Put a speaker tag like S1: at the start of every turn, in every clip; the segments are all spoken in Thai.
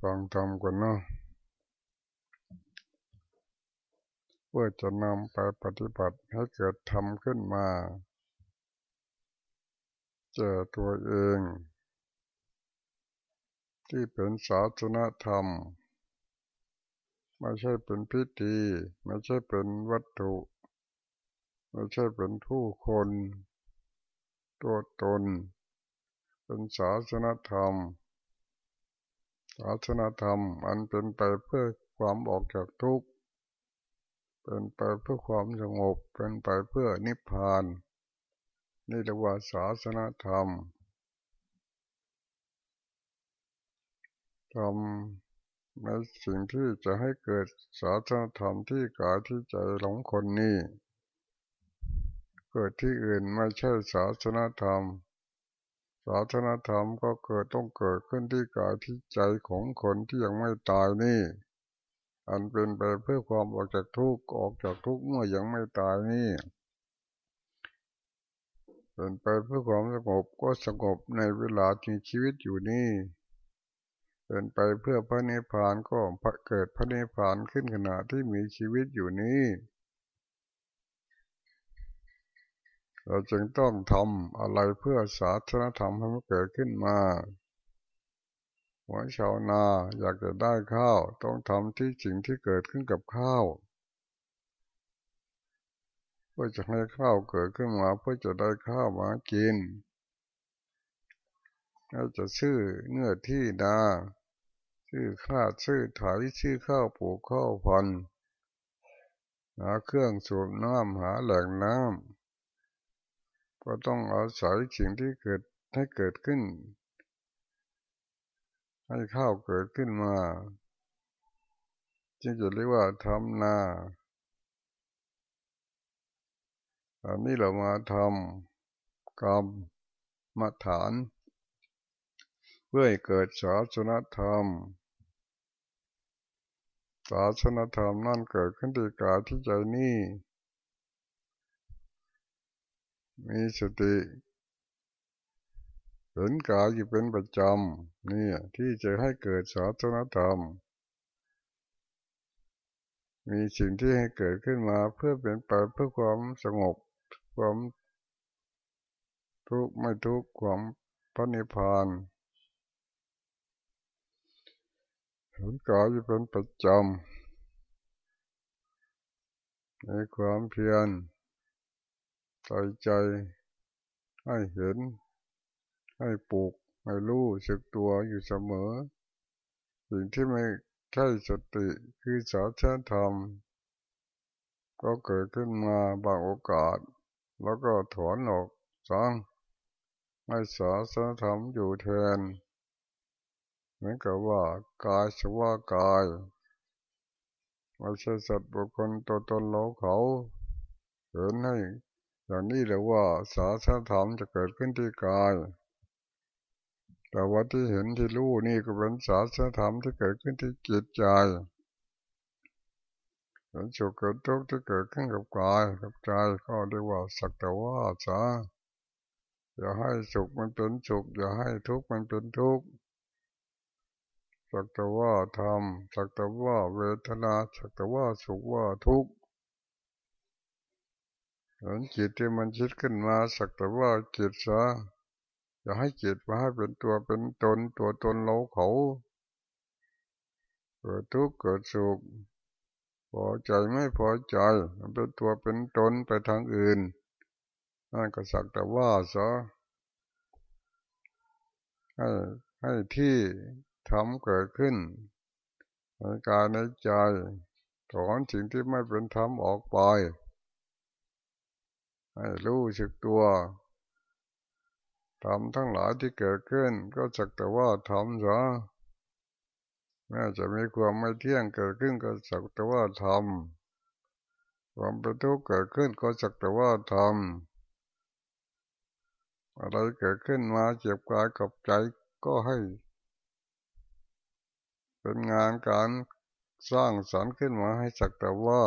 S1: ฟังธรรมกันเนาะเพื่อจะนำไปปฏิบัติให้เกิดธรรมขึ้นมาเจอตัวเอง ที่เป็นศาสนธรรม ไม่ใช่เป็นพิธี ไม่ใช่เป็นวัตถุ ไม่ใช่เป็นผู้คน ตัวตน เป็นศาสนธรรม ศาสนาธรรมมันเป็นไปเพื่อความออกจากทุกข์เป็นไปเพื่อความสงบเป็นไปเพื่อนิพพานนี่เรียกว่าศาสนาธรรมทำในสิ่งที่จะให้เกิดศาสนาธรรมที่กายที่ใจหลงคนนี้เกิดที่อื่นไม่ใช่ศาสนาธรรม ศาสนาธรรมก็เกิดต้องเกิดขึ้นที่กายที่ใจของคนที่ยังไม่ตายนี่ อันเป็นไปเพื่อความออกจากทุกข์ออกจากทุกข์เมื่อยังไม่ตายนี่เป็นไปเพื่อความสงบก็สงบในเวลาที่ชีวิตอยู่นี่เป็นไปเพื่อพระนิพพานก็เกิดพระนิพพานขึ้นขณะที่มีชีวิตอยู่นี้ เราจึงต้องทำอะไรเพื่อสาธารณธรรมให้มันเกิดขึ้นมาหัวชาวนาอยากจะได้ข้าว ต้องทำที่สิ่งที่เกิดขึ้นกับข้าวเพื่อจะให้ข้าวเกิดขึ้นมาเพื่อจะได้ข้าวมากินเราจะซื้อเนื้อที่นาซื้อข้าซื้อถายซื้อข้าวปลูกข้าวพันหาเครื่องสูบน้ำหาแหล่งน้ำ ก็ต้องอาศัยสิ่งที่เกิดให้เกิดขึ้น ให้ข้าวเกิดขึ้นมาจึงจะเรียกว่าทำนาอันนี้เรามาทำกรรมมาฐาน เพื่อให้เกิดศาสนธรรมศาสนธรรมนั่นเกิดขึ้นที่กายที่ใจนี่ มีสติเห็นกายอยู่เป็นประจำนี่ที่จะให้เกิดศาสนธรรม มีสิ่งที่ให้เกิดขึ้นมาเพื่อเป็นไปเพื่อความสงบความทุกข์ไม่ทุกข์ความพระนิพพานเห็นกายอยู่เป็นประจำในความเพียร ใส่ใจ ให้เห็น ให้ปลูก ให้รู้สึกตัวอยู่เสมอ สิ่งที่ไม่ใช่สติคือสาธารธรรม ก็เกิดขึ้นมาบางโอกาส แล้วก็ถอนออกสร้างให้สาธธรรมอยู่แทนเหมือนกับว่ากายสว่ากายไม่ใช่สัตว์บุคคลตัวตนเราเขาเห็นให้ อย่างนี้เรียว่าสาสธรรมจะเกิดขึ้นที่กาย แต่ว่าที่เห็นที่รู้นี่ก็เป็นสาสธรรมที่เกิดขึ้นที่จิตใจเห็นสุขเกิดทุกข์ที่เกิดขึ้นกับกายกับใจก็เรียกว่าสักแต่ว่าสาอย่าให้สุขมันเป็นสุขอย่าให้ทุกข์มันเป็นทุกข์สักแต่ว่าธรรมสักแต่ว่าเวทนาสักแต่ว่าสุขว่าทุกข์ เห็นจิตที่มันคิดขึ้นมาสักแต่ว่าจิตซะอย่าให้จิตมาให้เป็นตัวเป็นตนตัวตนเราเขาเกิดทุกข์เกิดสุขพอใจไม่พอใจมันเป็นตัวเป็นตนไปทางอื่นนั่นก็สักแต่ว่าซะให้ให้ที่ทำเกิดขึ้นในกายในใจถอนสิ่งที่ไม่เป็นธรรมออกไป ให้รู้สึกตัวทำทั้งหลายที่เกิดขึ้น ก็สักแต่ว่าทำซะแม้จะมีความไม่เที่ยงเกิดขึ้นก็สักแต่ว่าทำความเป็นทุกข์เกิดขึ้นก็สักแต่ว่าทำอะไรเกิดขึ้นมาเจ็บกายกับใจก็ให้ เป็นงานการสร้างสรรค์ขึ้นมาให้สักแต่ว่า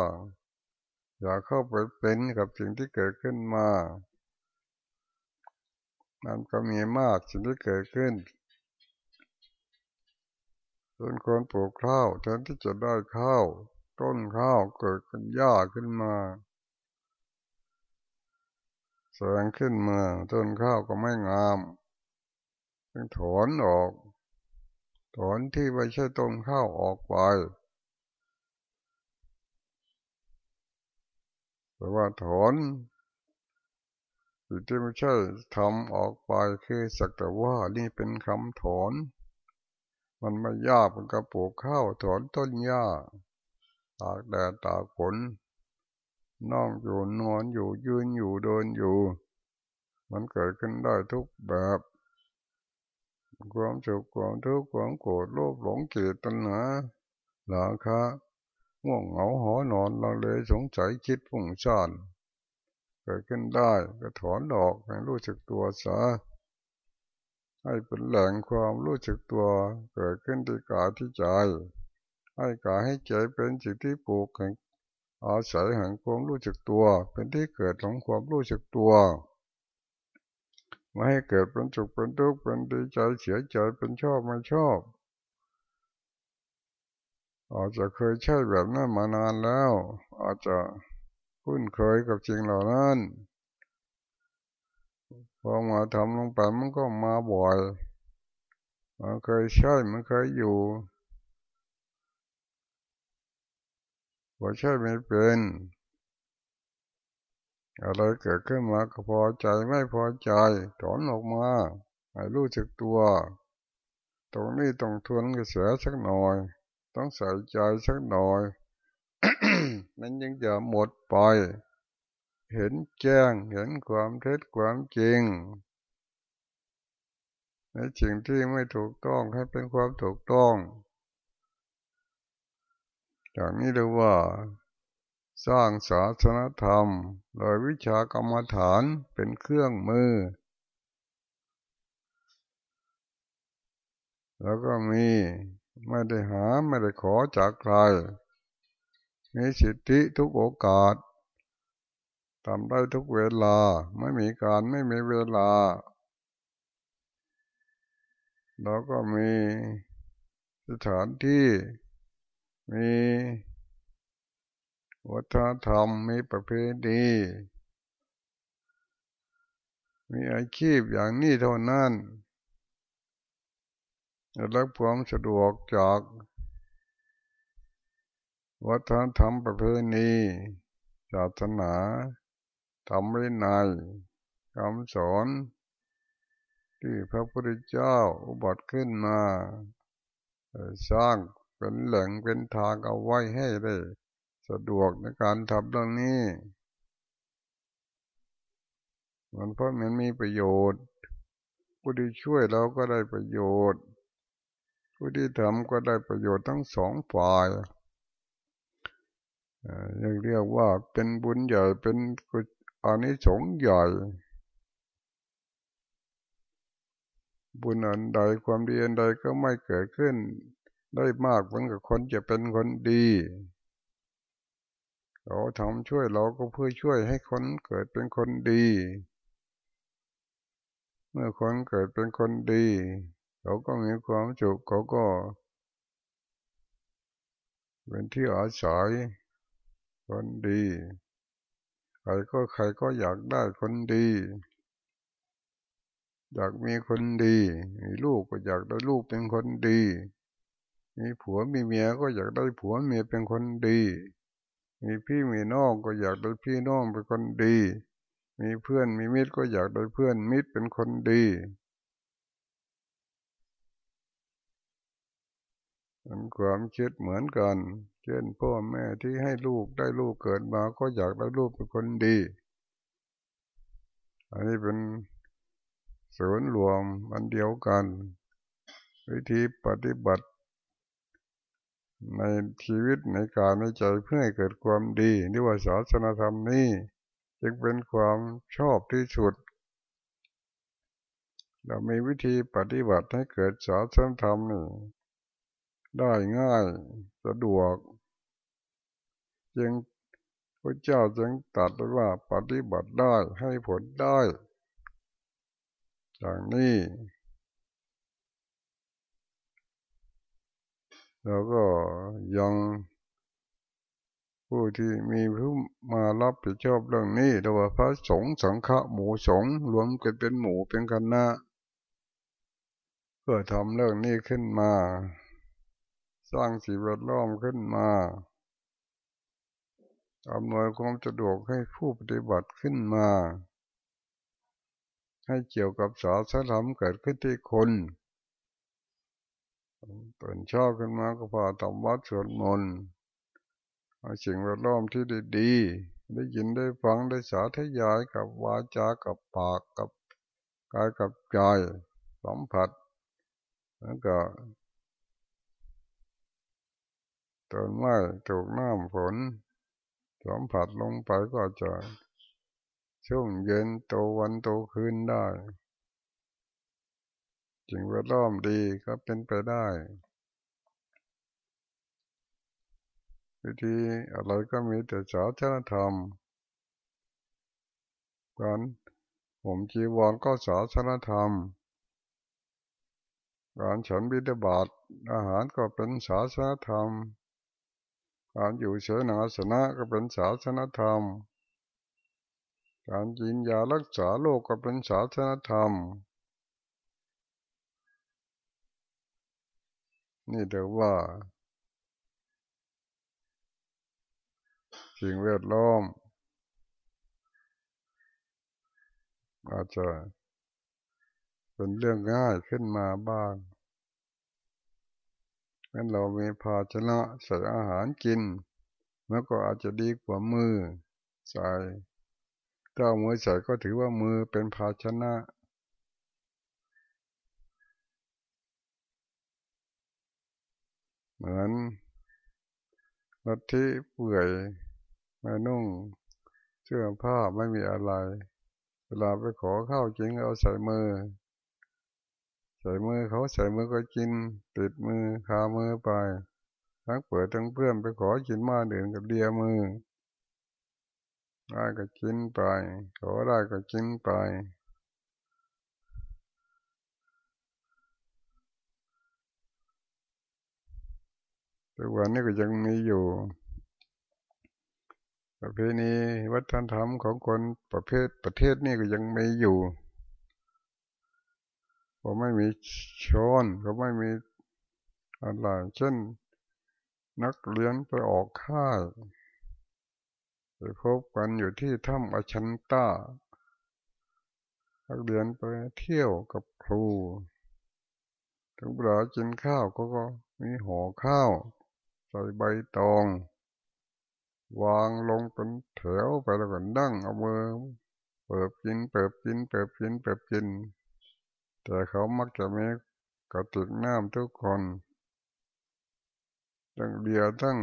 S1: อย่าเข้าไปเป็นกับสิ่งที่เกิดขึ้นมา มันก็มีมากสิ่งที่เกิดขึ้นเป็นคนปลูกข้าวแทนที่จะได้ข้าว ต้นข้าวเกิดขึ้นหญ้าขึ้นมาแสงขึ้นมาต้นข้าวก็ไม่งามต้องถอนออก ถอนที่ไม่ใช่ต้นข้าวออกไป แต่ว่าถอนสิ่งที่ไม่ใช่ทำออกไปคือสักแต่ว่านี่เป็นคำถอน มันไม่ยากมันก็ปลูกข้าวถอนต้นหญ้า ตากแดดตากฝนนั่งอยู่นอนอยู่ยืนอยู่เดินอยู่ มันเกิดขึ้นได้ทุกแบบ ความสุขความทุกข์ความโกรธโลภหลงเกลียดตัณหาหลาคะ ง่วงเหงาหอนอนเราเลสงสัยคิดพุ่งซ่านเกิดขึ้นได้ก็ถอนออกให้รู้จักตัวซะให้เป็นแหล่งความรู้จักตัวเกิดขึ้นที่กายที่ใจ ให้กายให้ใจเป็นสิ่งที่ปลูกแห่งอาศัยแห่งความรู้จักตัว เป็นที่เกิดของความรู้จักตัวไม่ให้เกิดเป็นสุขเป็นทุกข์เป็นดีใจเสียใจเป็นชอบไม่ชอบ อาจจะเคยใช่แบบนั้นมานานแล้ว อาจจะคุ้นเคยกับจริงเหล่านั้นพอมาทำลงไปมันก็มาบ่อยมันเคยใช่มันเคยอยู่พอใช่ไม่เป็นอะไรเกิดขึ้นมาก็พอใจไม่พอใจ ถอนออกมาให้รู้จักตัว ตรงนี้ต้องทวนกระแสสักหน่อย ต้องใส่ใจสักหน่อยมันยังจะหมดไป เห็นแจ้งเห็นความเท็จความจริงในสิ่งที่ไม่ถูกต้องให้เป็นความถูกต้องอย่างนี้เรียกว่า สร้างศาสนธรรม โดยวิชากรรมฐานเป็นเครื่องมือ แล้วก็มี ไม่ได้หาไม่ได้ขอจากใครมีสิทธิทุกโอกาสทำได้ทุกเวลาไม่มีการไม่มีเวลา แล้วก็มีสถานที่มีวัฒนธรรมมีประเพณีมีอาชีพอย่างนี้เท่านั้น และความสะดวกจากวัฒนธรรมประเพณีศาสนาธรรมวินัยคำสอนที่พระพุทธเจ้าอุบัติขึ้นมา สร้างเป็นแหล่งเป็นทางเอาไว้ให้ได้ สะดวกในการทำเรื่องนี้ มันเพราะมันมีประโยชน์ผู้ที่ช่วยเราก็ได้ประโยชน์ ผู้ที่ทำก็ได้ประโยชน์ทั้งสองฝ่ายยังเรียกว่าเป็นบุญใหญ่เป็นอานิสงส์ใหญ่ บุญอันใดความดีอันใดก็ไม่เกิดขึ้น ได้มากเหมือนกับคนจะเป็นคนดีเราทำช่วยเราก็เพื่อช่วยให้คนเกิดเป็นคนดี เมื่อคนเกิดเป็นคนดี เขาก็มีความสุขเขาก็เป็นที่อาศัยคนดีใครก็ใครก็อยากได้คนดี อยากมีคนดี มีลูกก็อยากได้ลูกเป็นคนดี มีผัวมีเมียก็อยากได้ผัวเมียเป็นคนดี มีพี่มีน้องก็อยากได้พี่น้องเป็นคนดี มีเพื่อนมีมิตรก็อยากได้เพื่อนมิตรเป็นคนดีมัน ความคิดเหมือนกัน เช่นพ่อแม่ที่ให้ลูกได้ลูกเกิดมาก็อยากได้ลูกเป็นคนดี อันนี้เป็นศูนย์รวมอันเดียวกัน วิธีปฏิบัติ ในชีวิตในการในใจเพื่อให้เกิดความดีนี่ว่าศาสนาธรรมนี้จึงเป็นความชอบที่สุด เรามีวิธีปฏิบัติให้เกิดศาสนาธรรมนี่ ได้ง่ายสะดวก จึงพระเจ้าจึงตัดว่าปฏิบัติได้ให้ผลได้ จากนี้แล้วก็ยังผู้ที่มีผู้มารับผิดชอบเรื่องนี้เรียกว่าพระสงฆ์สังฆหมู่สงฆ์รวมกันเป็นหมู่เป็นคณะเพื่อทำเรื่องนี้ขึ้นมา สร้างสิ่งแวดล้อมขึ้นมาอำนวยความสะดวกให้ผู้ปฏิบัติขึ้นมา ให้เกี่ยวกับศาสนาเกิดขึ้นที่คนตื่นช้าขึ้นมาก็พาทำวัดสวดมนต์สิ่งแวดล้อมที่ดีๆได้ยินได้ฟังได้สาธยายกับวาจากับปากกับกายกับใจสัมผัสแล้วก็ ต้นไม้ถูกน้ำฝนสัมผัสลงไปก็จะช่วงเย็นโตวันโตคืนได้สิ่งแวดล้อมดีก็เป็นไปได้ วิธีอะไรก็มีแต่ศาสนธรรมการผมจีวรก็ศาสนธรรมการฉันบิดาบาตอาหารก็เป็นศาสนธรรม การอยู่เฉยนาสนะก็เป็นศาสนธรรม การกินยารักษาโรคก็เป็นศาสนธรรม นี่เดี๋ยวว่าสิ่งแวดล้อม อาจจะเป็นเรื่องง่ายขึ้นมาบ้าง งั้นเรามีภาชนะใส่อาหารกินมันก็อาจจะดีกว่ามือใส่ถ้ามือใส่ก็ถือว่ามือเป็นภาชนะ เหมือนรถที่เปื่อยไม่นุ่ง เสื้อผ้าไม่มีอะไร เวลาไปขอข้าวจริงเอาใส่มือ ส่มือเขาใส่มือก็กิน ติดมือคามือไป ทั้งเปิดทั้งเพื่อนไปขอกินมาเดินกับเดียมือได้ก็กินไป ขอได้ก็กินไปแต่วันนี้ก็ยังมีอยู่ ประเพณีวัฒนธรรมของคนประเภทประเทศนี้ก็ยังม่อยู่ ก็ไม่มีช้อนก็ไม่มีอะไรเช่น นักเรียนไปออกค่ายไปพบกันอยู่ที่ถ้ำอชันตานักเรียนไปเที่ยวกับครู ถึงเวลากินข้าวก็ก็มีห่อข้าวใส่ใบตอง วางลงเป็นแถวไปแล้วก็นั่งเอามือเปิบกินเปิบกินเปิบกินเปิบกิน แต่เขามักจะมีกระติกน้ำทุกคนทั้งเบียร์ทั้ง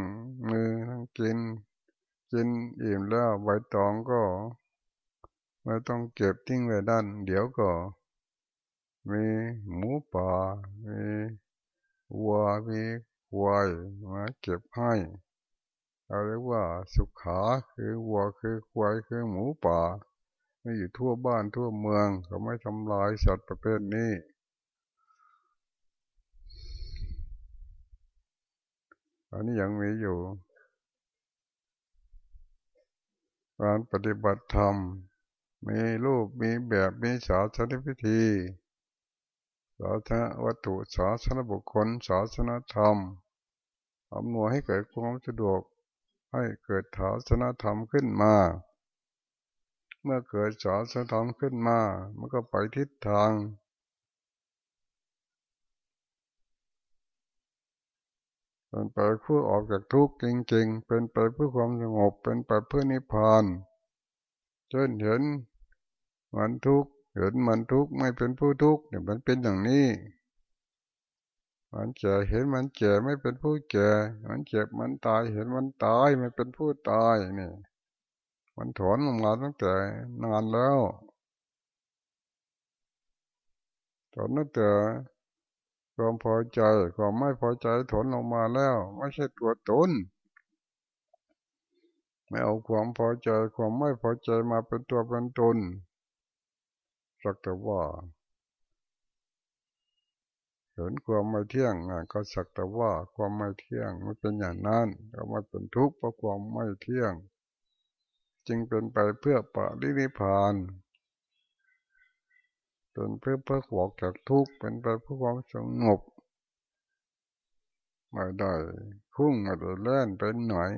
S1: มือทั้งกิน กินอิ่มแล้วใบตองก็ ไม่ต้องเก็บทิ้งไว้ด้าน เดี๋ยวก็ มีหมูป่า มีวัวมีควายมาเก็บให้เราเรียกว่าสุขาคือวัวคือควายคือหมูป่า ม่อยู่ทั่วบ้านทั่วเมืองเขาไม่ทำลายสัตว์ประเภทนี้ อันนี้ยังมีอยู่ การปฏิบัติธรรม มีรูปมีแบบมีศาสนพิธีศาสนวัตถุศาสนบุคคลศาสนธรรมอำนวยให้เกิดความสะดวกให้เกิดศาสนธรรมขึ้นมา เมื่อเกิดศาสนธรรมขึ้นมา มันก็ไปทิศทาง เป็นไปเพื่อออกจากทุกข์จริง ๆ เป็นไปเพื่อความสงบ เป็นไปเพื่อนิพพานจนเห็นมันทุกข์เห็นมันทุกข์ไม่เป็นผู้ทุกข์เนี่ยมันเป็นอย่างนี้มันแก่เห็นมันแก่ไม่เป็นผู้แก่มันเจ็บมันตายเห็นมันตายไม่เป็นผู้ตายนี่ มันถอนออกมาตั้งแต่นานแล้วถอนตั้งแต่ความพอใจความไม่พอใจถอนออกมาแล้ว ไม่ใช่ตัวตนไม่เอาความพอใจความไม่พอใจมาเป็นตัวเป็นตนสักแต่ว่าเห็นความไม่เที่ยงก็สักแต่ว่าความไม่เที่ยงมันเป็นอย่างนั้นก็ไม่เป็นทุกข์เพราะความไม่เที่ยง จึงเป็นไปเพื่อปรินิพานเป็นเพื่อเพื่อหอกจากทุกข์เป็นไปเพื่อความสงบไม่ได้พุ่งไม่ได้เล่นเป็นหน่อย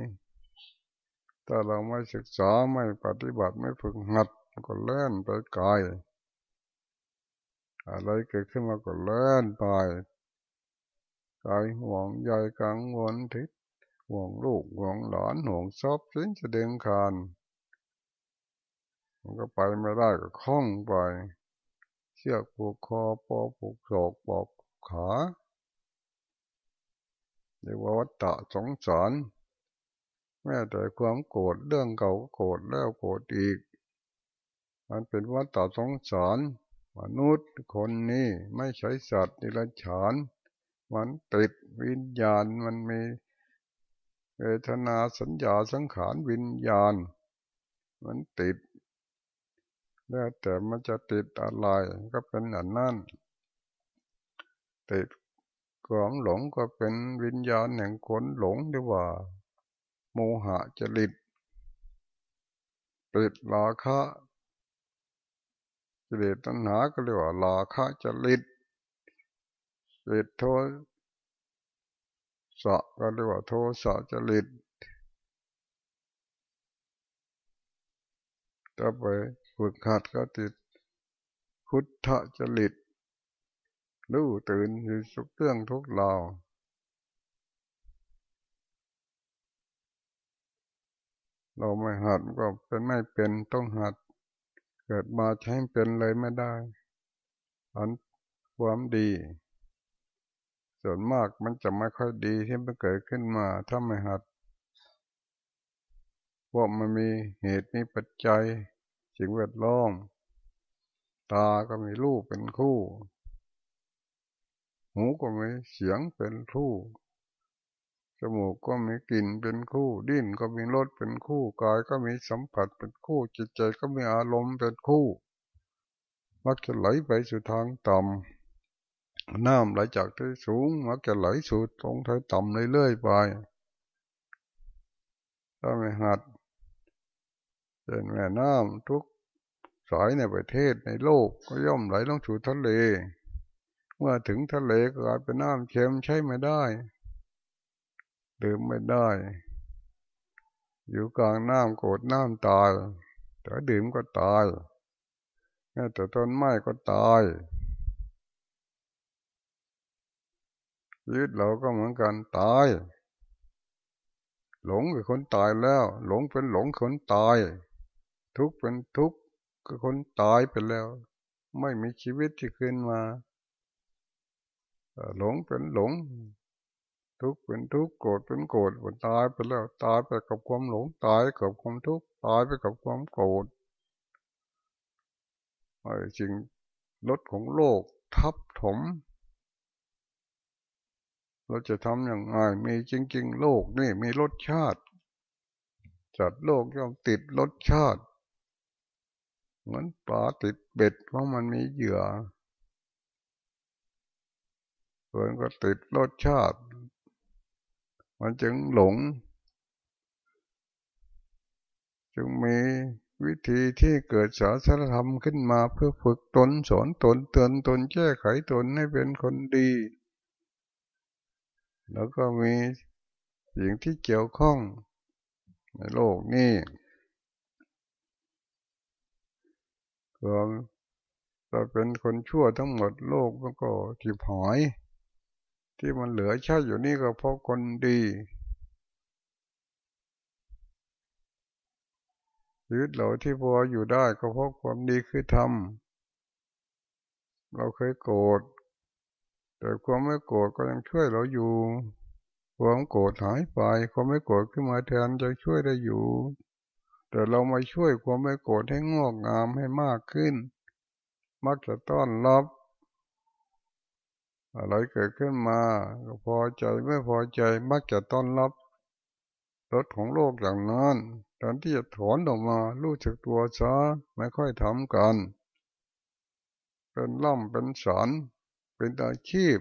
S1: ถ้าเราไม่ศึกษาไม่ปฏิบัติไม่ฝึกหัดก็เล่นไปไกลอะไรเกิดขึ้นมาก็เล่นไปกายห่วงใยกังวลทิศห่วงลูกห่วงหลานห่วงทรัพย์สินจะเดินคาน มันก็ไปไม่ได้ก็คล้องไป เชือกผูกคอปอผูกศอกปอกขาเรียกว่าวัฏฏะสงสารแม้แต่ความโกรธเรื่องเก่าโกรธแล้วโกรธอีก มันเป็นวัฏฏะสงสารมนุษย์คนนี้ไม่ใช่สัตว์นิรันดรมันติดวิญญาณมันมีเวทนาสัญญาสังขารวิญญาณ มันติด แล้วแต่มันจะติดอะไรก็เป็นอันนั้นติดความหลงก็เป็นวิญญาณแห่งคนหลงดีว่า โมหะจริตติดราคะจริตตัณหาก็เรียกว่าราคะจริตจิตโทสะก็เรียกว่าโทสะจริตถ้าไป ฝึกหัดก็ติดพุทธจริตรู้ตื่นอยู่สุกเรื่องทุกเราเราไม่หัดก็เป็นไม่เป็นต้องหัด เกิดมาใช้เป็นเลยไม่ได้ อันความดี ส่วนมากมันจะไม่ค่อยดีที่มันเกิดขึ้นมาถ้าไม่หัดเพรามันมีเหตุมีปัจจัย สิ่งแวดล้อม ตาก็มีรูปเป็นคู่ หูก็มีเสียงเป็นคู่ จมูกก็มีกลิ่นเป็นคู่ ดิ้นก็มีรสเป็นคู่ กายก็มีสัมผัสเป็นคู่ จิตใจก็มีอารมณ์เป็นคู่ มักจะไหลไปสู่ทางต่ำน้ำไหลจากที่สูง มักจะไหลสู่ตรงที่ต่ำเรื่อยๆไปถ้าไม่หัด เป็นแม่น้ำทุกสายในประเทศในโลกก็ย่อมไหลลงสู่ทะเล เมื่อถึงทะเลก็กลายเป็นน้ำเค็มใช้ไม่ได้ดื่มไม่ได้ อยู่กลางน้ำโกรธน้ำตายแต่ดื่มก็ตายแม้แต่ต้นไม้ก็ตายชีวิตเราก็เหมือนกันตาย หลงคือคนตายแล้ว หลงเป็นหลงคนตาย ทุกเป็นทุกคือคนตายไปแล้ว ไม่มีชีวิตที่ขึ้นมาหลงเป็นหลง ทุกข์เป็นทุกข์โกรธเป็นโกรธตายไปแล้ว ตายไปกับความหลงตายกับความทุกข์ตายไปกับความโกรธไอ้จริงรถของโลกทับถม เราจะทำอย่างไรมีจริง ๆ โลกนี่มีรสชาติจัดโลกย่อมติดรสชาติ เหมือนปลาติดเบ็ดเพราะมันมีเหยื่อเพื่อนก็ติดรสชาติ มันจึงหลง จึงมีวิธีที่เกิดศาสนธรรมขึ้นมาเพื่อฝึกตนสอนตนเตือนตนแก้ไขตนให้เป็นคนดี แล้วก็มีสิ่งที่เกี่ยวข้องในโลกนี้ ควาเราเป็นคนชั่วทั้งหมดโลกมันก็จีบหายที่มันเหลือใช้อยู่นี่ก็เพราะคนดีชีวิตเราที่พออยู่ได้ก็เพราะความดีคือทำเราเคยโกรธแต่ความไม่โกรธก็ยังช่วยเราอยู่ ความโกรธหายไปความไม่โกรธขึ้นมาแทนจะช่วยได้อยู่ แต่เรามาช่วยความไม่โกรธให้งอกงามให้มากขึ้น มักจะต้อนรับ อะไรเกิดขึ้นมาก็พอใจไม่พอใจมักจะต้อนรับรถของโลกอย่างนั้นตอนที่จะถอนออกมารู้จักตัวซะไม่ค่อยทำกัน เป็นล่ำเป็นสอนเป็นอาชีพ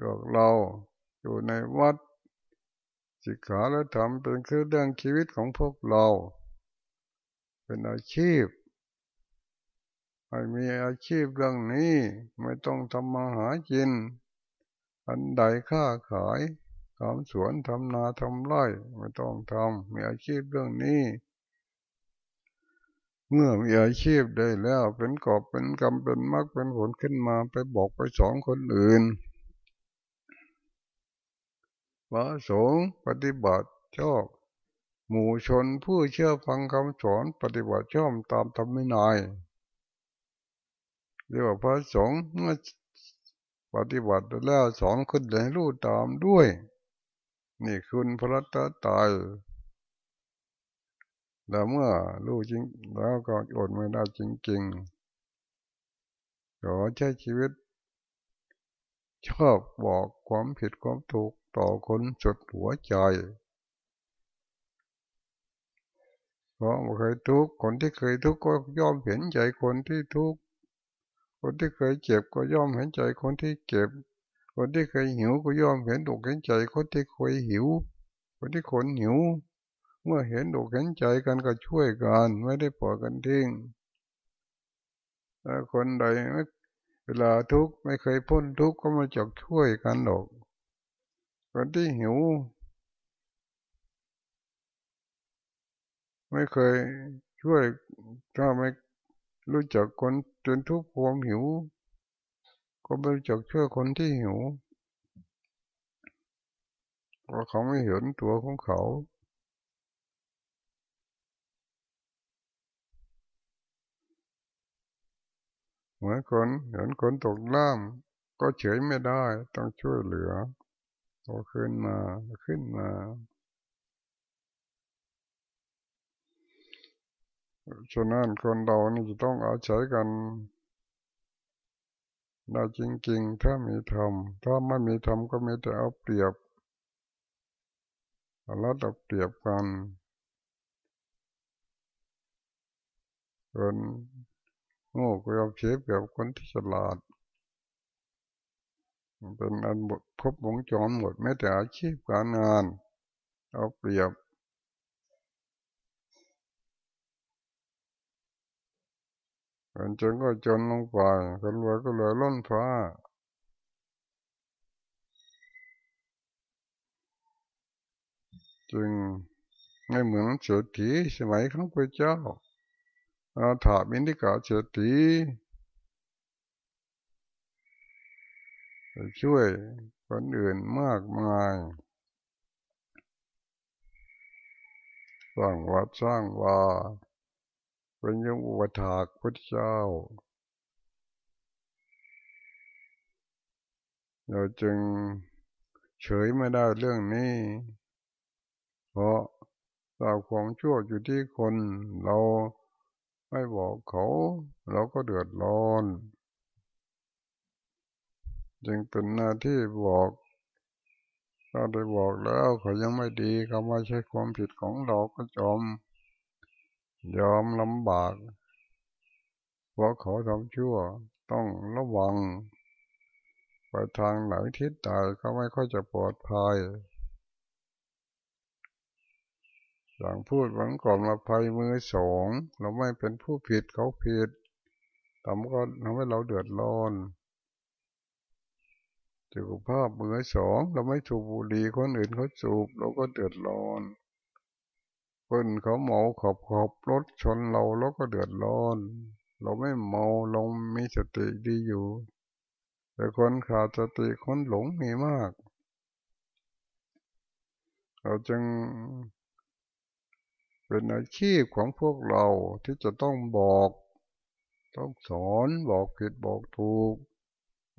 S1: พวกเราอยู่ในวัด ศิกขาและธรรมเป็นคือเรื่องชีวิตของพวกเรา เป็นอาชีพให้มีอาชีพเรื่องนี้ไม่ต้องทำมาหากิน อันใดค้าขายทำสวนทำนาทำไร่ไม่ต้องทำมีอาชีพเรื่องนี้ เมื่อมีอาชีพได้แล้วเป็นกอบเป็นกรรมเป็นมรรคเป็นผลขึ้นมาไปบอกไปสอนคนอื่น พระสงฆ์ปฏิบัติชอบ หมู่ชนผู้เชื่อฟังคำสอนปฏิบัติชอบตามธรรมนายเรียกว่าพระสงฆ์เมื่อปฏิบัติแล้วสอนคนให้รู้ตามด้วย นี่คุณพระตาตายแล้วเมื่อรู้จริง แล้วก็อดไม่ได้จริงๆขอใช้ชีวิต ชอบบอกความผิดความถูก ต่อคนสุดหัวใจ เพราะเคยทุกข์คนที่เคยทุกข์ก็ย่อมเห็นใจคนที่ทุกข์คนที่เคยเจ็บก็ย่อมเห็นใจคนที่เจ็บ คนที่เคยหิวก็ย่อมเห็นอกเห็นใจคนที่เคยหิว คนที่คนหิว เมื่อเห็นอกเห็นใจกันก็ช่วยกันไม่ได้ปล่อยกันทิ้งคนใดเวลาทุกข์ไม่เคยพ้นทุกข์ก็มาจกช่วยกันหรอก คนที่หิว ไม่เคยช่วยถ้าไม่รู้จักคนจนทุกข์ความหิว ก็ไม่รู้จักช่วยคนที่หิวเพราะเขาไม่เห็นตัวของเขาเหมือนคนเห็นคนตกล่ามก็เฉยไม่ได้ต้องช่วยเหลือ โตขึ้นมาขึ้นมาฉะนั้นคนเรานี่จะต้องอาศัยกันได้จริงๆ ถ้ามีธรรม ถ้าไม่มีธรรมก็ไม่แต่เอาเปรียบเราเอาเปรียบกันคนโง่ก็ยอมเสียเปรียบคนที่ฉลาด เป็นอันบทครบวงจรหมดแม้แต่อาชีพการงานเอาเปรียบคนจนก็จนลงไปคนรวยก็รวยล้นฟ้าจึงไม่เหมือนเศรษฐีสมัยของพระเจ้าอาถาบินิกาเศรษฐี ช่วยคนอื่นมากมาย สร้างวัดสร้างว่าเป็นยังอุปถากพระเจ้า เราจึงเฉยไม่ได้เรื่องนี้ เพราะเราความชั่วอยู่ที่คนเราไม่บอกเขา เราก็เดือดร้อน จึงเป็นหน้าที่บอกเราได้บอกแล้วเขายังไม่ดีเขาไม่ใช่ความผิดของเราก็จอม ยอมลำบากเพราะเขาทำชั่วต้องระวัง ไปทางไหนทิศใดก็ไม่ค่อยจะปลอดภัยอย่างพูดหวังก่อนมาภัยมือสองเราไม่เป็นผู้ผิดเขาผิดทำก็ทำให้เราเดือดร้อน สุขภาพมือสองเราไม่ถูกบุหรี่คนอื่นเขาสูบเราก็เดือดร้อนคนเขาเมาขอบขอบรถชนเราเราก็เดือดร้อน เราไม่เมาเรามีสติดีอยู่ แต่คนขาดสติคนหลงมีมาก เราจึงเป็นอาชีพของพวกเราที่จะต้องบอก ต้องสอนบอกผิดบอกถูก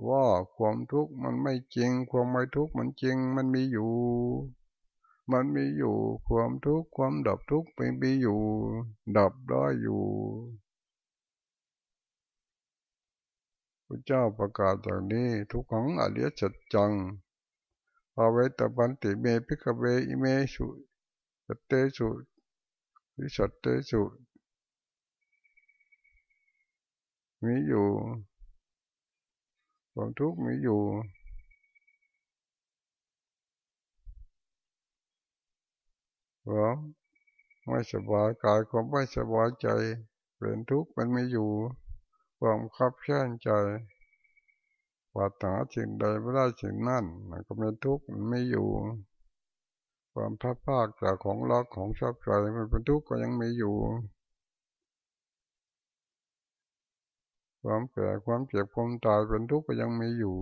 S1: ว่าความทุกข์มันไม่จริง ความไม่ทุกข์มันจริง มันมีอยู่ มันมีอยู่ความทุกข์ความดับทุกข์เป็นมีอยู่ ดับได้อยู่พระเจ้าประกาศอย่างนี้ทุกขังอริยสัจจังภาเวตบันติเมพิกเวอิเมสุสเตสุวิสัตเตสุมีอยู่ ความทุกข์มีอยู่ ความไม่สบายกายความไม่สบายใจเป็นทุกข์มันไม่อยู่ ความขับแค้นใจปรารถนาสิ่งใดไม่ได้สิ่งนั่นมันก็เป็นทุกข์มันไม่อยู่ ความพลาดพลาดจากของรักของชอบใจมันเป็นทุกข์ก็ยังไม่อยู่ ความแก่ความเจ็บความตายเป็นทุกข์ก็ยังมีอยู่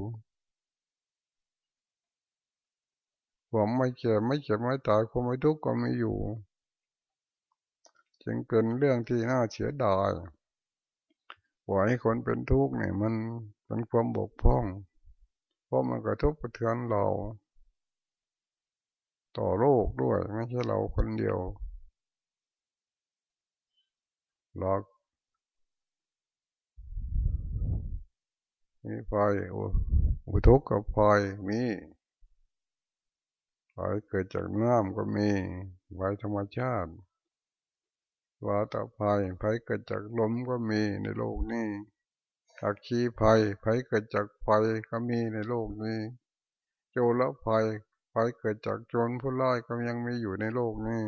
S1: ความไม่เจ็บไม่เจ็บไม่ตายความไม่ทุกข์ก็ไม่อยู่จึงเป็นเรื่องที่น่าเสียดายปล่อยให้คนเป็นทุกข์เนี่ยมันเป็นความบกพร่อง เพราะมันกระทบกระเทือนเรา ต่อโลกด้วยไม่ใช่เราคนเดียวหลอ มีไฟอุทุกข์กับไฟมีไฟเกิดจากน้ำก็มีไฟธรรมชาติวาตภัยไฟเกิดจากลมก็มีในโลกนี้อักขีภัยไฟเกิดจากไฟก็มีในโลกนี้ โจรภัยไฟเกิดจากโจรผู้ร้ายก็ยังมีอยู่ในโลกนี้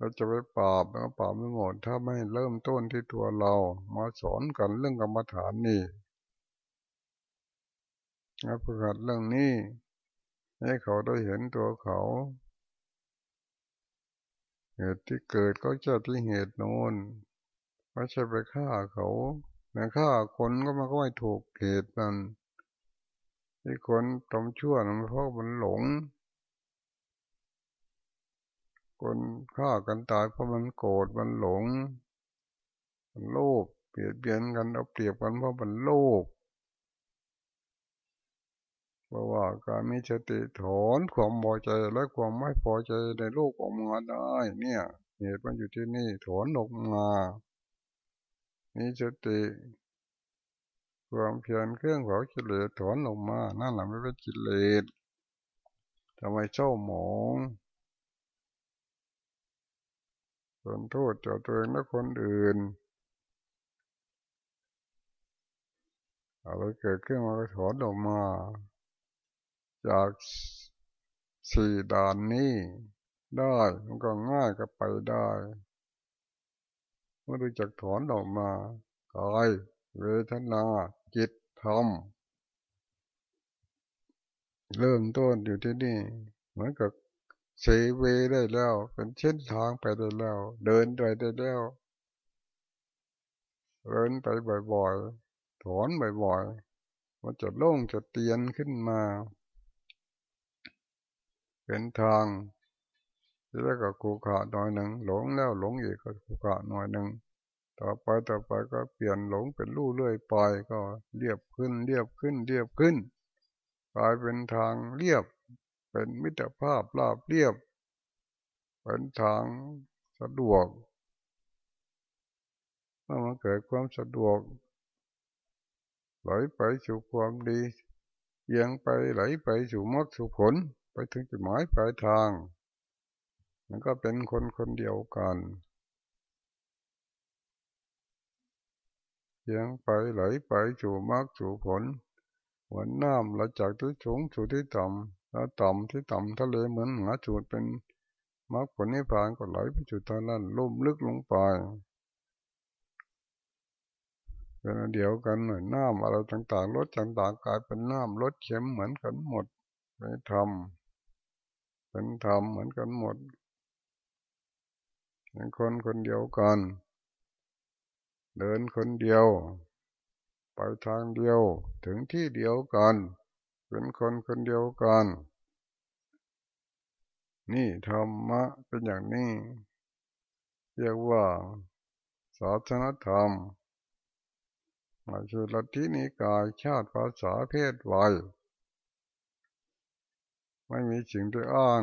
S1: เราจะไปปราบแล้วปราบไม่หมด ถ้าไม่เริ่มต้นที่ตัวเรา มาสอนกันเรื่องกรรมฐานนี่มาฝึกหัดเรื่องนี้ ให้เขาได้เห็นตัวเขา เหตุที่เกิดก็จะที่เหตุโน้นไม่ใช่ไปฆ่าเขาแต่ฆ่าคนก็มันก็ไม่ถูกเหตุมันที่คนทำชั่วมันเพราะมันหลง คนฆ่ากันตายเพราะมันโกรธมันหลง มันโลภเปลี่ยนเปลี่ยนกันเอาเปรียบกันเพราะมันโลภเพราะว่าการมีสติถอนความพอใจและความไม่พอใจในโลกออกมาได้ เนี่ยเหตุมันอยู่ที่นี่ถอนออกมามีสติความเพียรเครื่องเผากิเลสถอนออกมานั่นแหละไม่เป็นกิเลสทำไมเจ้าหมอง นโทษเจ้าตัวเองและคนอื่น อะไรเกิดขึ้นมาถอนออกมา จากสี่ด่านนี้ได้มันก็ง่ายก็ไปได้เมื่อรู้จักถอนออกมากายเวทนาจิตธรรมเริ่มต้นอยู่ที่นี่ เหมือนกับ เซเวได้แล้ว เป็นเช่นทางไปได้แล้ว เดินไปได้แล้วเดินไปบ่อยๆถอนบ่อยๆมันจะโล่งจะเตียนขึ้นมา เป็นทางแล้วก็คูขาหน่อยหนึ่งหลงแล้วหลงอีกก็คูขาหน่อยหนึ่งต่อไปต่อไปก็เปลี่ยนหลงเป็นลู่เลื่อยไปก็เรียบขึ้นเรียบขึ้นเรียบขึ้นกลายเป็นทางเรียบ เป็นมิตรภาพราบเรียบ เป็นทางสะดวกเมื่อมันเกิดความสะดวกไหลไปสู่ความดีเอียงไปไหลไปสู่มรรคสู่ผล ไปถึงจุดหมายปลายทางมันก็เป็นคนคนเดียวกันเยียงไปไหลไปสู่มรรคสู่ผลเหมือนน้ำไหลจากที่สูงสู่ที่ต่ำ แล้วต่ำที่ต่ำทะเลเหมือนหาจุดเป็นมรรคผลนิพพานก็ไหลไปจุดทางนั้นลุ่มลึกลงไปเป็นเดียวกันเหมือนน้ำอะไรต่างๆลดต่างๆกลายเป็นน้ำลดเค็มเหมือนกันหมดไปทำเป็นธรรมเหมือนกันหมดเป็นคนคนเดียวกัน เดินคนเดียว ไปทางเดียวถึงที่เดียวกัน เป็นคนคนเดียวกัน นี่ธรรมะเป็นอย่างนี้ เรียกว่าศาสนธรรมม่ใช่ลัทธินิกายชาติภาษาเพศวัยไม่มีสิ่งที่อ้าง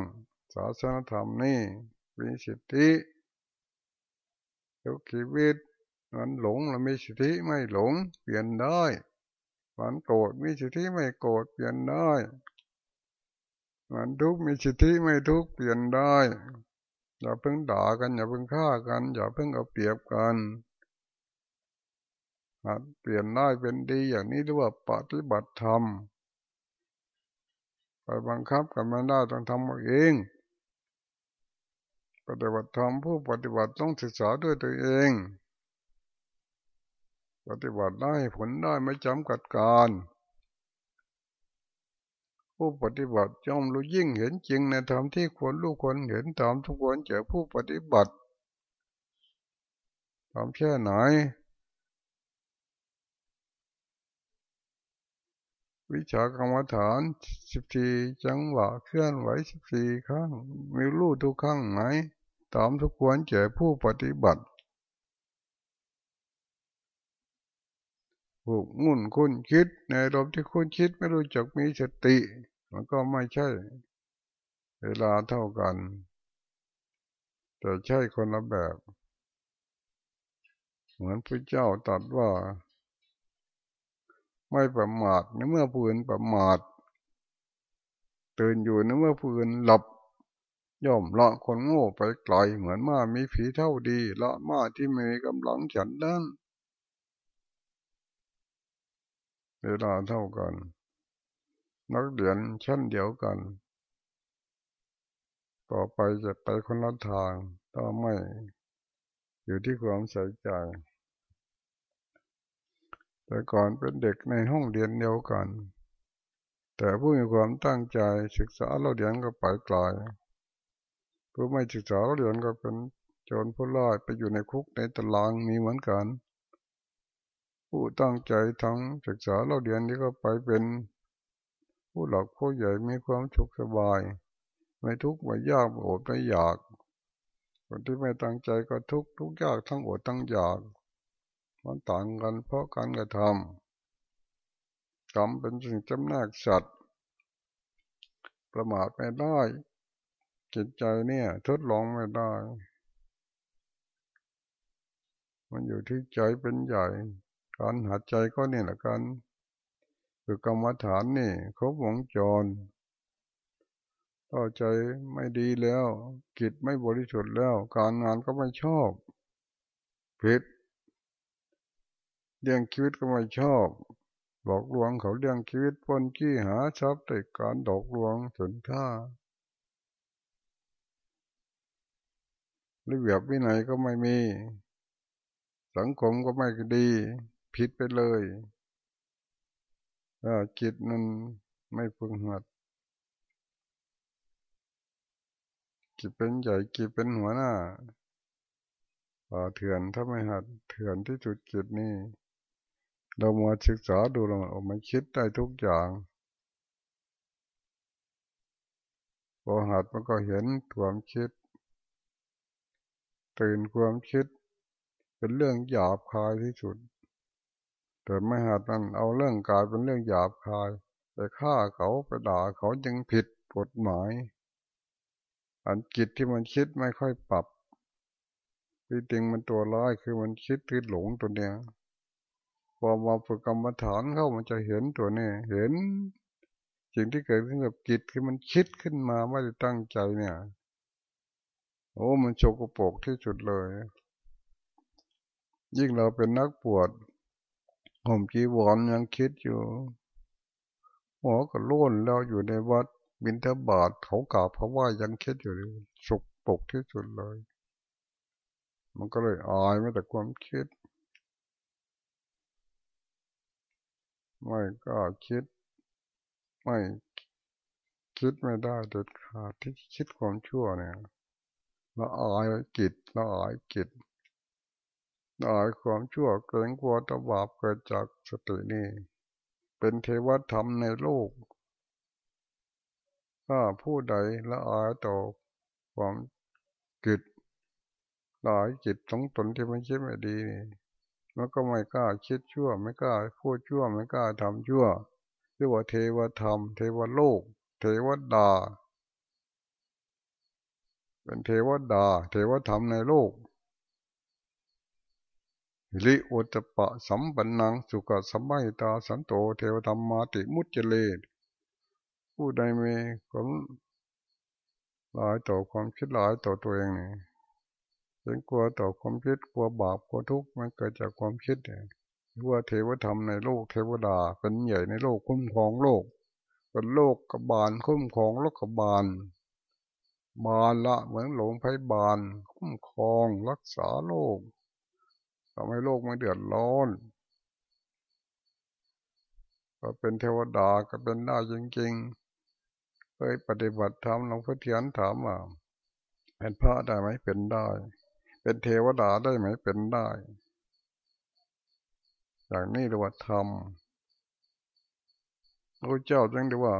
S1: ศาสนธรรมนี่มีสิทธิทุกชีวิตมันหลงเรามีสิทธิไม่หลงเปลี่ยนได้ มันโกรธมีสิทธิไม่โกรธเปลี่ยนได้ มันทุกข์มีสิทธิไม่ทุกข์เปลี่ยนได้ อย่าเพิ่งด่ากัน อย่าเพิ่งฆ่ากัน อย่าเพิ่งเอาเปรียบกันเปลี่ยนได้เป็นดีอย่างนี้เรียกว่าปฏิบัติธรรมไปบังคับกันไม่ได้ต้องทำเองปฏิบัติธรรมผู้ปฏิบัติต้องศึกษาด้วยตัวเอง ปฏิบัติได้ผลได้ไม่จำกัดการ ผู้ปฏิบัติย่อมรู้ยิ่งเห็นจริงในธรรมที่ควรรู้ควรเห็นตามทุกคนเจอผู้ปฏิบัติทำแค่ไหน วิชากรรมฐานสิบสี่จังหวะเคลื่อนไหวสิบสี่ครั้งมีรู้ทุกครั้งไหมตามทุกควรแก่ผู้ปฏิบัติ ผูกมุ่นคุณคิด ในรมที่คุณคิดไม่รู้จักมีสติ มันก็ไม่ใช่ เวลาเท่ากัน แต่ใช่คนละแบบ เหมือนพระเจ้าตรัสว่า ไม่ประมาทในเมื่อผู้อื่นประมาทตื่นอยู่ในเมื่อผู้อื่นหลับย่อมละคนโง่ไปไกลเหมือนม้ามีผีเท่าดีละม้าที่มีกำลังฉันนั้น เวลาเท่ากัน นักเรียนชั้นเดียวกัน ต่อไปจะไปคนละทางต่อไม่ อยู่ที่ความใส่ใจ แต่ก่อนเป็นเด็กในห้องเรียนเดียวกัน แต่ผู้มีความตั้งใจศึกษาเราเรียนก็ไปไกลผู้ไม่ศึกษาเราเรียนก็เป็นโจรผู้ร้ายไปอยู่ในคุกในตารางมีเหมือนกัน ผู้ตั้งใจทั้งศึกษาเราเรียนนี่ก็ไปเป็น ผู้หลักผู้ใหญ่มีความสุขสบาย ไม่ทุกข์ไม่ยากไม่อดไม่อยากคนที่ไม่ตั้งใจก็ทุกข์ทุกยากทั้งอดทั้งอยากมันต่างกันเพราะการกระทำกรรมเป็นสิ่งจำแนกสัตว์ ประมาทไม่ได้ จิตใจเนี่ย ทดลองไม่ได้ มันอยู่ที่ใจเป็นใหญ่ การหัดใจก็นี่แหละกันคือกรรมฐานนี่ครบวงจรต่อใจไม่ดีแล้วกิจไม่บริสุทธิ์แล้ว การงานก็ไม่ชอบผิดเลี้ยงชีวิตก็ไม่ชอบบอกลวงเขาเลี้ยงชีวิตปนขี้หาทรัพย์แต่การดอกลวงสนท่าระเบียบวินัยก็ไม่มี สังคมก็ไม่ดี ผิดไปเลยจิตนั้นไม่พึงหัดจิตเป็นใหญ่จิตเป็นหัวหน้าเถื่อนถ้าไม่หัดเถื่อนที่จุดจิตนี่เรามาศึกษาดูเราออกมาคิดได้ทุกอย่างพอหัดมันก็เห็นความคิด ตื่นความคิด เป็นเรื่องหยาบคายที่สุด แต่ไม่หัดมันเอาเรื่องกายเป็นเรื่องหยาบคาย ไปฆ่าเขาไปด่าเขายังผิดกฎหมาย อันจิตที่มันคิดไม่ค่อยปรับที่จริงมันตัวร้ายคือมันคิดที่หลงตัวเนี้ยพอมาฝึกกรรมฐานเข้ามันจะเห็นตัวนี้เห็นสิ่งที่เกิดขึ้นกับจิตคือมันคิดขึ้นมาไม่ได้ตั้งใจเนี่ย โอ้มันโชกโปกที่สุดเลย ยิ่งเราเป็นนักปวด ผมจีวรยังคิดอยู่หัวก็ล้นแล้วอยู่ในวัดบินทบาทเขากราบเพราะว่ายังคิดอยู่สุกปกที่สุดเลย มันก็เลยอายไม่แต่ความคิด ไม่ก็คิด ไม่คิดไม่ได้เด็ดขาดที่คิดความชั่วเนี่ยละอายจิตละอายจิตละ อายความชั่วเกรงกลัวตบาปเกิดจากสตินี่เป็นเทวธรรมในโลก ถ้าผู้ใดละอายต่อความกิจลายจิตของตนที่มันคิดไม่ดีมันก็ไม่กล้าคิดชั่ว ไม่กล้าพูดชั่ว ไม่กล้าทำชั่วเรียกว่าเทวธรรม เทวโลก เทวดา เป็นเทวดา เทวธรรมในโลก ลิอุตปะสัมปันนังสุขสัมมาตาสันโตเทวธรรมมาติมุจเจเลผู้ใดมีความหลายต่อความคิดหลายต่อตัวเองนี่เป็นกลัวต่อความคิดกลัวบาปกลัวทุกข์มันเกิดจากความคิดเนี่ยว่าเทวธรรมในโลกเทวดาเป็นใหญ่ในโลกคุ้มครองโลก เป็นโลกกบาลคุ้มครองโลกกบาลบานละเหมือนหลงไพบานคุ้มครองรักษาโลก ทำให้โลกไม่เดือดร้อนก็เป็นเทวดาก็เป็นได้จริงๆเคยปฏิบัติธรรมหลวงพ่อเทียนถามว่าเป็นพระได้ไหมเป็นได้ เป็นเทวดาได้ไหมเป็นได้ อย่างนี้เรียกว่าธรรมพระเจ้าจึงเรียกว่า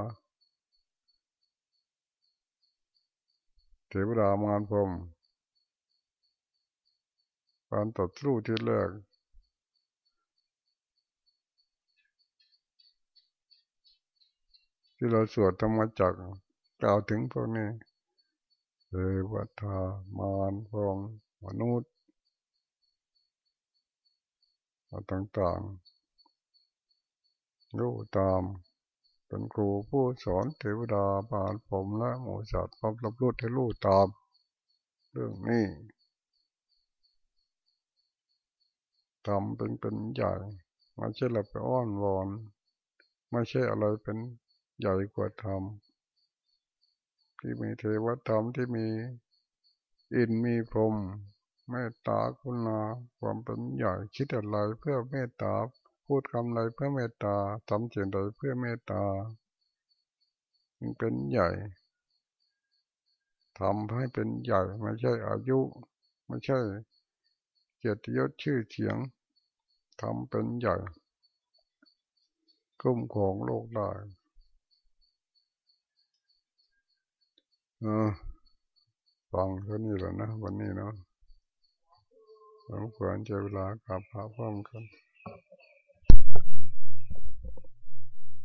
S1: เทวดามารพรม การตัดสู้ที่แรกที่เราสวดธรรมจักกล่าวถึงพวกนี้เทวทามารพรมมนุษย์ต่างๆรู้ตามเป็นครูผู้สอนเทวดาบาลผมและหมูสัตว์พร้อมรับรู้ให้รู้ตาม เรื่องนี้ ทำเป็นเป็นใหญ่ไม่ใช่เราไปอ้อนวอน ไม่ใช่อะไรเป็นใหญ่กว่าธรรมที่มีเทวธรรมที่มีอินมีพรมเมตตาคุณาความเป็นใหญ่คิดอะไรเพื่อเมตตาพูดคำอะไรเพื่อเมตตาทำเสิ่งใดเพื่อเมตตามันเป็นใหญ่ทำให้เป็นใหญ่ไม่ใช่อายุ ไม่ใช่เกียรติยศชื่อเสียง ทำเป็นใหญ่คุ้มของโลกได้เออฟังแค่นี้แหละนะ วันนี้เนาะสมควรจะเวลากับพระพร้อมกัน